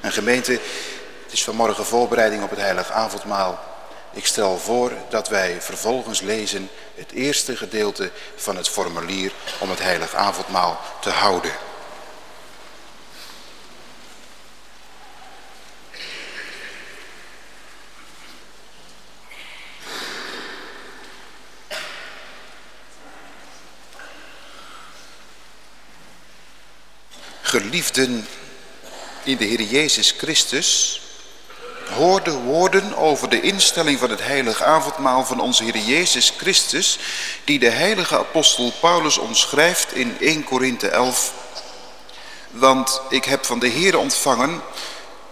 En gemeente, het is vanmorgen voorbereiding op het heilig avondmaal. Ik stel voor dat wij vervolgens lezen het eerste gedeelte van het formulier om het heilig avondmaal te houden. Geliefden in de Heer Jezus Christus, hoorde woorden over de instelling van het heilige avondmaal van onze Heer Jezus Christus, die de heilige apostel Paulus omschrijft in 1 Korinthe 11. Want ik heb van de Heer ontvangen,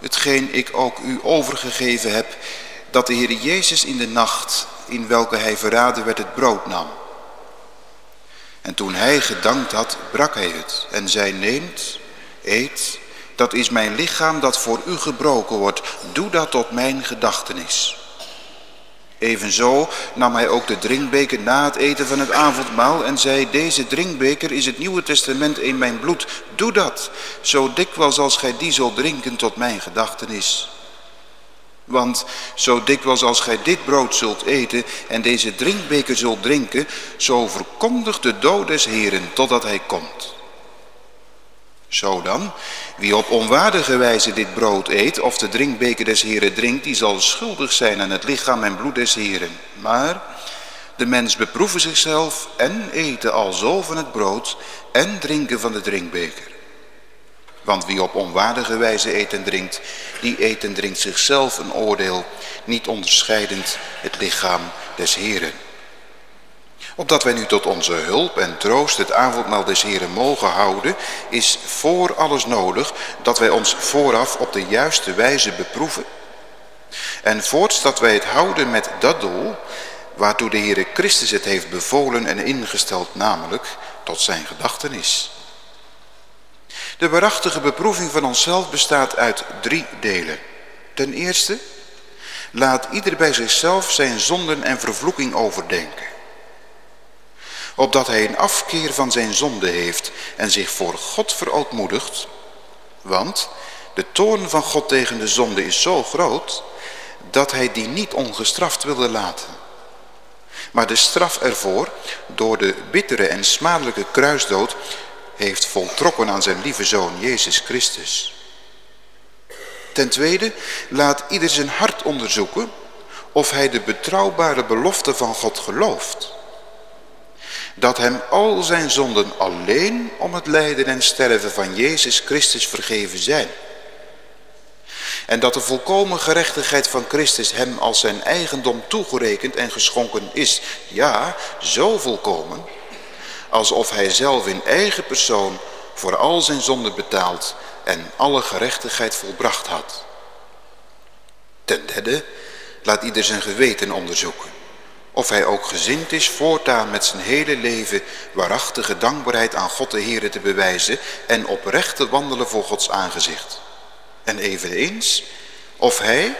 hetgeen ik ook u overgegeven heb, dat de Heer Jezus in de nacht, in welke hij verraden werd, het brood nam. En toen hij gedankt had, brak hij het en zei, neemt, eet, dat is mijn lichaam dat voor u gebroken wordt. Doe dat tot mijn gedachtenis. Evenzo nam hij ook de drinkbeker na het eten van het avondmaal en zei, deze drinkbeker is het Nieuwe Testament in mijn bloed. Doe dat, zo dikwijls als gij die zult drinken tot mijn gedachtenis. Want zo dikwijls als gij dit brood zult eten en deze drinkbeker zult drinken, zo verkondigt de dood des Heren totdat hij komt. Zo dan, wie op onwaardige wijze dit brood eet of de drinkbeker des Heren drinkt, die zal schuldig zijn aan het lichaam en bloed des Heren. Maar de mens beproeven zichzelf en eten al zo van het brood en drinken van de drinkbeker. Want wie op onwaardige wijze eet en drinkt, die eet en drinkt zichzelf een oordeel, niet onderscheidend het lichaam des Heren opdat wij nu tot onze hulp en troost het avondmaal des Heren mogen houden, is voor alles nodig dat wij ons vooraf op de juiste wijze beproeven. En voorts dat wij het houden met dat doel, waartoe de Heere Christus het heeft bevolen en ingesteld, namelijk tot zijn gedachtenis. De waarachtige beproeving van onszelf bestaat uit drie delen. Ten eerste, laat ieder bij zichzelf zijn zonden en vervloeking overdenken opdat hij een afkeer van zijn zonde heeft en zich voor God verootmoedigt. Want de toorn van God tegen de zonde is zo groot, dat hij die niet ongestraft wilde laten. Maar de straf ervoor, door de bittere en smadelijke kruisdood, heeft voltrokken aan zijn lieve Zoon Jezus Christus. Ten tweede, laat ieder zijn hart onderzoeken of hij de betrouwbare belofte van God gelooft dat hem al zijn zonden alleen om het lijden en sterven van Jezus Christus vergeven zijn. En dat de volkomen gerechtigheid van Christus hem als zijn eigendom toegerekend en geschonken is. Ja, zo volkomen, alsof hij zelf in eigen persoon voor al zijn zonden betaald en alle gerechtigheid volbracht had. Ten derde, laat ieder zijn geweten onderzoeken of hij ook gezind is voortaan met zijn hele leven waarachtige dankbaarheid aan God de Heer te bewijzen en oprecht te wandelen voor Gods aangezicht. En eveneens of hij,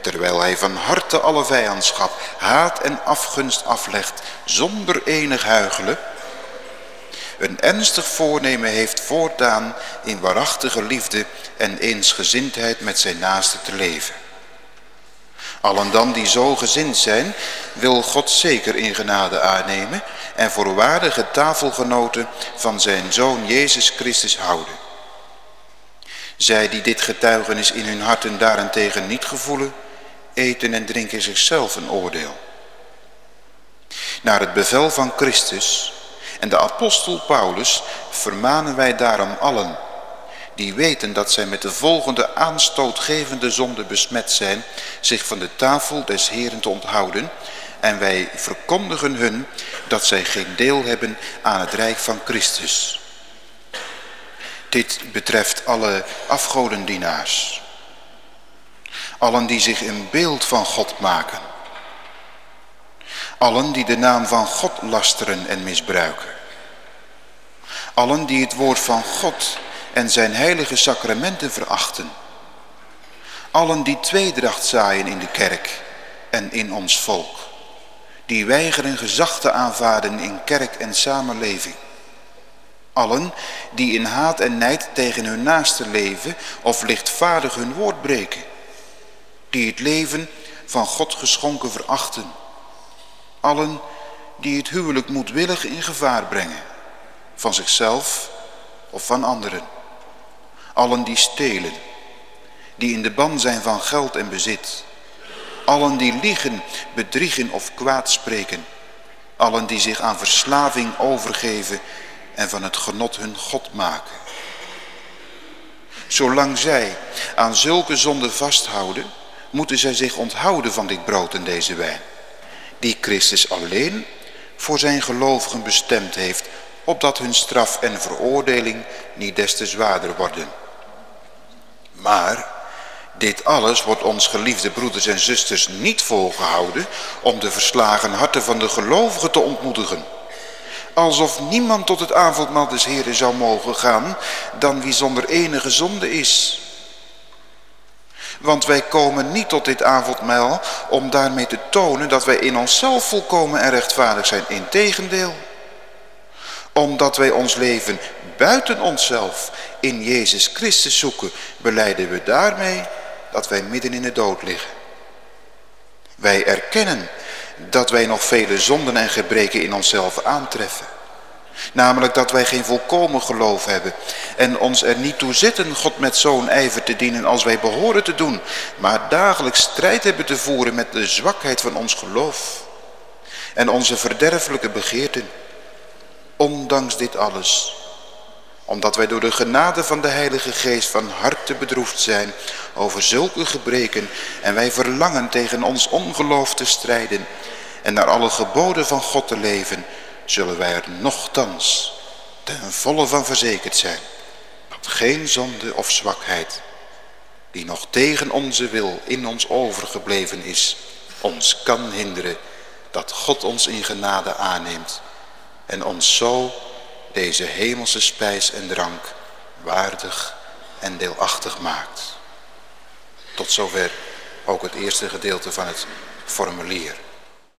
terwijl hij van harte alle vijandschap, haat en afgunst aflegt, zonder enig huigelen, een ernstig voornemen heeft voortaan in waarachtige liefde en eensgezindheid met zijn naaste te leven. Allen dan die zo gezind zijn, wil God zeker in genade aannemen en voor waardige tafelgenoten van zijn Zoon Jezus Christus houden. Zij die dit getuigenis in hun harten daarentegen niet gevoelen, eten en drinken zichzelf een oordeel. Naar het bevel van Christus en de apostel Paulus vermanen wij daarom allen die weten dat zij met de volgende aanstootgevende zonde besmet zijn, zich van de tafel des Heren te onthouden. En wij verkondigen hun dat zij geen deel hebben aan het rijk van Christus. Dit betreft alle afgodendienaars. Allen die zich een beeld van God maken. Allen die de naam van God lasteren en misbruiken. Allen die het woord van God en zijn heilige sacramenten verachten. Allen die tweedracht zaaien in de kerk en in ons volk. Die weigeren gezag te aanvaarden in kerk en samenleving. Allen die in haat en nijd tegen hun naaste leven of lichtvaardig hun woord breken. Die het leven van God geschonken verachten. Allen die het huwelijk moedwillig in gevaar brengen. Van zichzelf of van anderen. Allen die stelen. Die in de ban zijn van geld en bezit. Allen die liegen, bedriegen of kwaad spreken. Allen die zich aan verslaving overgeven en van het genot hun God maken. Zolang zij aan zulke zonden vasthouden, moeten zij zich onthouden van dit brood en deze wijn, die Christus alleen voor zijn gelovigen bestemd heeft, opdat hun straf en veroordeling niet des te zwaarder worden. Maar dit alles wordt ons geliefde broeders en zusters niet volgehouden om de verslagen harten van de gelovigen te ontmoedigen alsof niemand tot het avondmaal des Heren zou mogen gaan, dan wie zonder enige zonde is. Want wij komen niet tot dit avondmaal om daarmee te tonen dat wij in onszelf volkomen en rechtvaardig zijn. Integendeel, omdat wij ons leven buiten onszelf in Jezus Christus zoeken, beleiden we daarmee dat wij midden in de dood liggen. Wij erkennen dat wij nog vele zonden en gebreken in onszelf aantreffen. Namelijk dat wij geen volkomen geloof hebben en ons er niet toe zitten God met zo'n ijver te dienen als wij behoren te doen, maar dagelijks strijd hebben te voeren met de zwakheid van ons geloof en onze verderfelijke begeerten. Ondanks dit alles, omdat wij door de genade van de Heilige Geest van harte bedroefd zijn over zulke gebreken en wij verlangen tegen ons ongeloof te strijden en naar alle geboden van God te leven, zullen wij er nochtans ten volle van verzekerd zijn dat geen zonde of zwakheid die nog tegen onze wil in ons overgebleven is, ons kan hinderen dat God ons in genade aanneemt en ons zo deze hemelse spijs en drank waardig en deelachtig maakt. Tot zover ook het eerste gedeelte van het formulier.